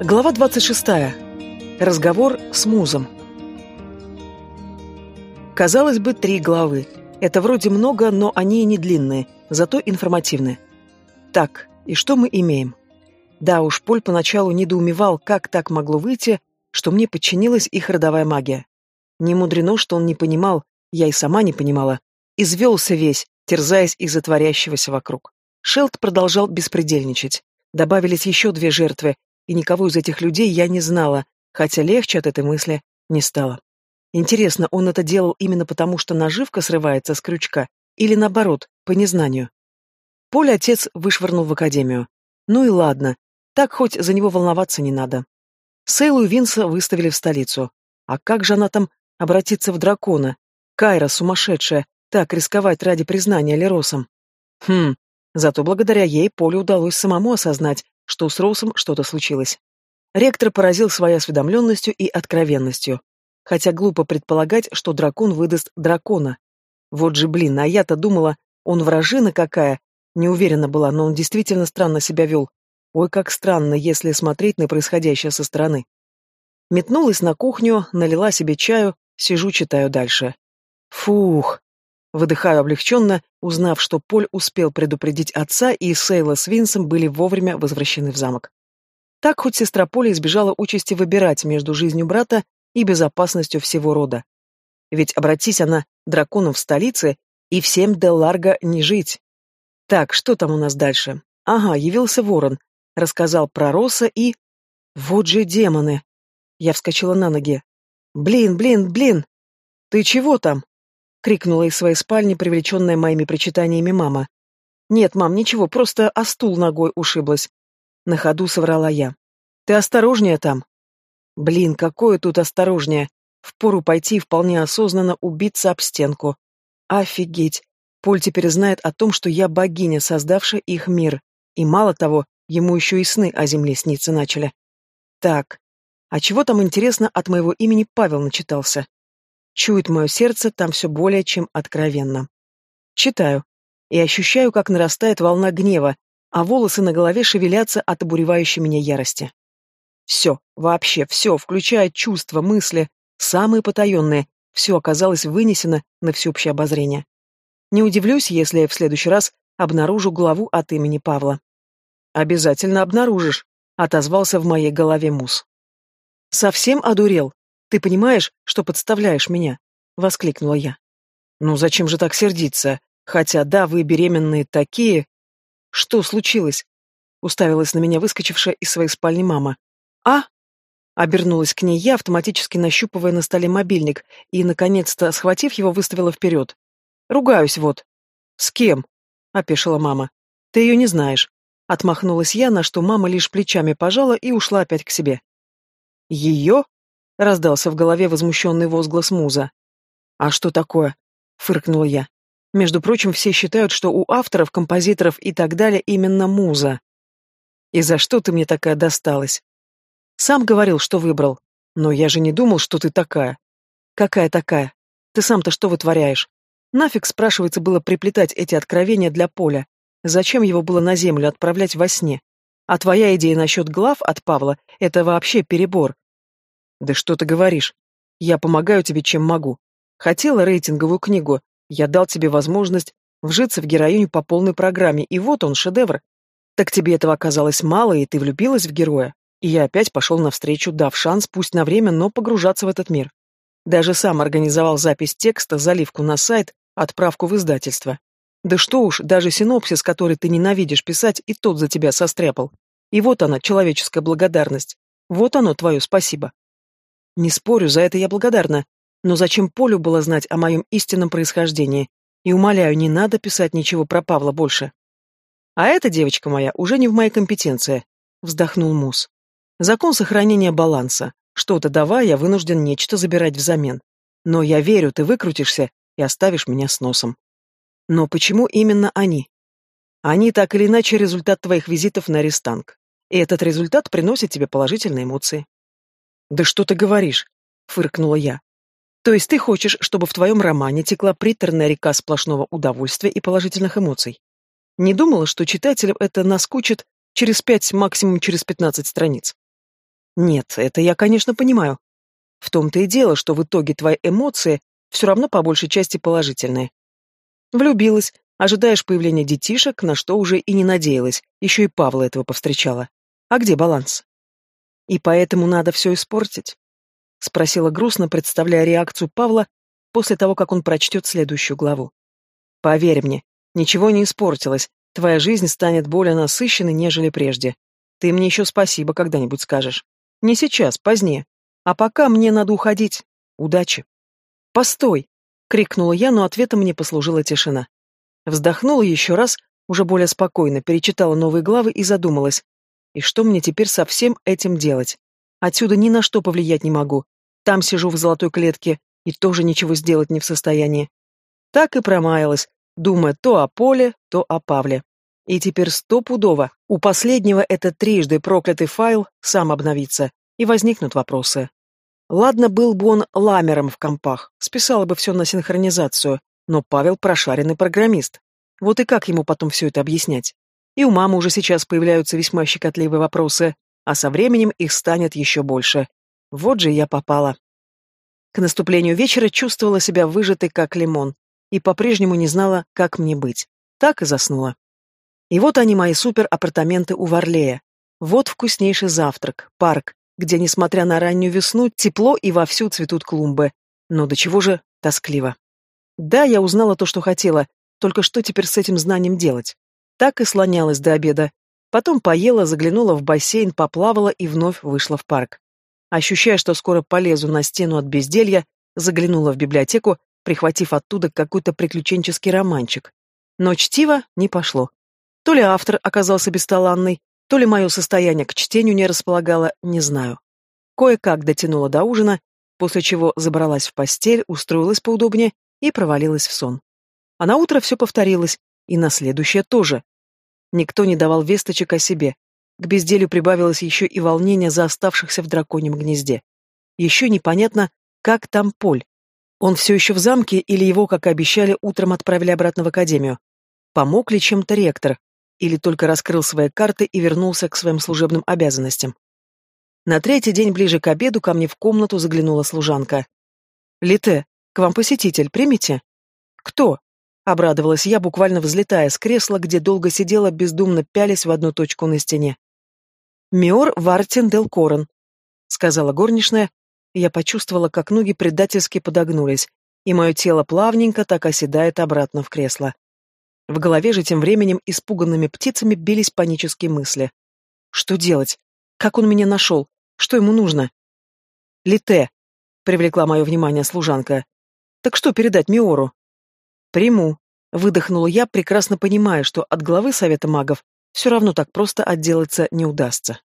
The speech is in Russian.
Глава 26. Разговор с музом. Казалось бы, три главы. Это вроде много, но они и не длинные, зато информативные. Так, и что мы имеем? Да уж, Поль поначалу недоумевал, как так могло выйти, что мне подчинилась их родовая магия. Не мудрено, что он не понимал, я и сама не понимала. Извелся весь, терзаясь из-за творящегося вокруг. Шелд продолжал беспредельничать. Добавились еще две жертвы, и никого из этих людей я не знала, хотя легче от этой мысли не стало. Интересно, он это делал именно потому, что наживка срывается с крючка, или наоборот, по незнанию? Поле отец вышвырнул в академию. Ну и ладно, так хоть за него волноваться не надо. Сейлу и Винса выставили в столицу. А как же она там обратится в дракона? Кайра сумасшедшая, так рисковать ради признания Леросом. Хм, зато благодаря ей Полю удалось самому осознать, что с Роусом что-то случилось. Ректор поразил своей осведомленностью и откровенностью. Хотя глупо предполагать, что дракон выдаст дракона. Вот же, блин, а я-то думала, он вражина какая. Не уверена была, но он действительно странно себя вел. Ой, как странно, если смотреть на происходящее со стороны. Метнулась на кухню, налила себе чаю, сижу, читаю дальше. Фух. Выдыхаю облегченно, узнав, что Поль успел предупредить отца, и Сейла с Винсом были вовремя возвращены в замок. Так хоть сестра Поля избежала участи выбирать между жизнью брата и безопасностью всего рода. Ведь обратись она драконом в столице, и всем де Ларго не жить. Так, что там у нас дальше? Ага, явился ворон, рассказал про Роса и... Вот же демоны! Я вскочила на ноги. Блин, блин, блин! Ты чего там? — крикнула из своей спальни, привлеченная моими причитаниями мама. «Нет, мам, ничего, просто о стул ногой ушиблась». На ходу соврала я. «Ты осторожнее там». «Блин, какое тут осторожнее. Впору пойти вполне осознанно убиться об стенку. Офигеть. Поль теперь знает о том, что я богиня, создавшая их мир. И мало того, ему еще и сны о земле сниться начали. Так, а чего там, интересно, от моего имени Павел начитался? Чует мое сердце там все более чем откровенно. Читаю. И ощущаю, как нарастает волна гнева, а волосы на голове шевелятся от обуревающей меня ярости. Все, вообще все, включая чувства, мысли, самые потаенные, все оказалось вынесено на всеобщее обозрение. Не удивлюсь, если я в следующий раз обнаружу главу от имени Павла. «Обязательно обнаружишь», — отозвался в моей голове Мус. «Совсем одурел?» «Ты понимаешь, что подставляешь меня?» — воскликнула я. «Ну зачем же так сердиться? Хотя, да, вы беременные такие...» «Что случилось?» — уставилась на меня выскочившая из своей спальни мама. «А?» — обернулась к ней я, автоматически нащупывая на столе мобильник, и, наконец-то, схватив его, выставила вперед. «Ругаюсь вот». «С кем?» — опешила мама. «Ты ее не знаешь». Отмахнулась я, на что мама лишь плечами пожала и ушла опять к себе. «Ее?» — раздался в голове возмущенный возглас Муза. «А что такое?» — фыркнула я. «Между прочим, все считают, что у авторов, композиторов и так далее именно Муза. И за что ты мне такая досталась?» «Сам говорил, что выбрал. Но я же не думал, что ты такая». «Какая такая? Ты сам-то что вытворяешь?» Нафиг, спрашивается, было приплетать эти откровения для Поля. Зачем его было на землю отправлять во сне? А твоя идея насчет глав от Павла — это вообще перебор. Да что ты говоришь? Я помогаю тебе, чем могу. Хотела рейтинговую книгу, я дал тебе возможность вжиться в героиню по полной программе, и вот он, шедевр. Так тебе этого оказалось мало, и ты влюбилась в героя. И я опять пошел навстречу, дав шанс, пусть на время, но погружаться в этот мир. Даже сам организовал запись текста, заливку на сайт, отправку в издательство. Да что уж, даже синопсис, который ты ненавидишь писать, и тот за тебя состряпал. И вот она, человеческая благодарность. Вот оно, твое спасибо. Не спорю, за это я благодарна. Но зачем Полю было знать о моем истинном происхождении? И умоляю, не надо писать ничего про Павла больше. А эта девочка моя уже не в моей компетенции, вздохнул Мус. Закон сохранения баланса. Что-то давая, я вынужден нечто забирать взамен. Но я верю, ты выкрутишься и оставишь меня с носом. Но почему именно они? Они так или иначе результат твоих визитов на Арестанг. И этот результат приносит тебе положительные эмоции. «Да что ты говоришь?» — фыркнула я. «То есть ты хочешь, чтобы в твоем романе текла приторная река сплошного удовольствия и положительных эмоций? Не думала, что читателям это наскучит через пять, максимум через пятнадцать страниц?» Нет, это я, конечно, понимаю. В том-то и дело, что в итоге твои эмоции все равно по большей части положительные. Влюбилась, ожидаешь появления детишек, на что уже и не надеялась, еще и Павла этого повстречала. А где баланс? И поэтому надо все испортить? Спросила грустно, представляя реакцию Павла после того, как он прочтет следующую главу. Поверь мне, ничего не испортилось, твоя жизнь станет более насыщенной, нежели прежде. Ты мне еще спасибо когда-нибудь скажешь. Не сейчас, позднее. А пока мне надо уходить. Удачи. Постой! крикнула я, но ответом мне послужила тишина. Вздохнула еще раз, уже более спокойно, перечитала новые главы и задумалась. И что мне теперь со всем этим делать? Отсюда ни на что повлиять не могу. Там сижу в золотой клетке и тоже ничего сделать не в состоянии. Так и промаялась, думая то о Поле, то о Павле. И теперь стопудово у последнего этот трижды проклятый файл сам обновится, и возникнут вопросы. Ладно, был бы он ламером в компах, списала бы все на синхронизацию, но Павел прошаренный программист. Вот и как ему потом все это объяснять? И у мамы уже сейчас появляются весьма щекотливые вопросы, а со временем их станет еще больше. Вот же я попала. К наступлению вечера чувствовала себя выжатой, как лимон, и по-прежнему не знала, как мне быть. Так и заснула. И вот они, мои супер-апартаменты у Варлея. Вот вкуснейший завтрак, парк, где, несмотря на раннюю весну, тепло и вовсю цветут клумбы. Но до чего же тоскливо. Да, я узнала то, что хотела, только что теперь с этим знанием делать? Так и слонялась до обеда. Потом поела, заглянула в бассейн, поплавала и вновь вышла в парк. Ощущая, что скоро полезу на стену от безделья, заглянула в библиотеку, прихватив оттуда какой-то приключенческий романчик. Но чтиво не пошло. То ли автор оказался бесталанный, то ли мое состояние к чтению не располагало, не знаю. Кое-как дотянула до ужина, после чего забралась в постель, устроилась поудобнее и провалилась в сон. А на утро все повторилось, и на следующее тоже. Никто не давал весточек о себе. К безделью прибавилось еще и волнение за оставшихся в драконьем гнезде. Еще непонятно, как там Поль. Он все еще в замке или его, как и обещали, утром отправили обратно в академию? Помог ли чем-то ректор? Или только раскрыл свои карты и вернулся к своим служебным обязанностям? На третий день ближе к обеду ко мне в комнату заглянула служанка. «Лите, к вам посетитель, примите?» «Кто?» — обрадовалась я, буквально взлетая с кресла, где долго сидела, бездумно пялясь в одну точку на стене. «Миор Вартин Дел Корен», — сказала горничная, я почувствовала, как ноги предательски подогнулись, и мое тело плавненько так оседает обратно в кресло. В голове же тем временем испуганными птицами бились панические мысли. Что делать? Как он меня нашел? Что ему нужно? Лите, привлекла мое внимание служанка. Так что передать Миору? Приму, выдохнула я, прекрасно понимая, что от главы Совета магов все равно так просто отделаться не удастся.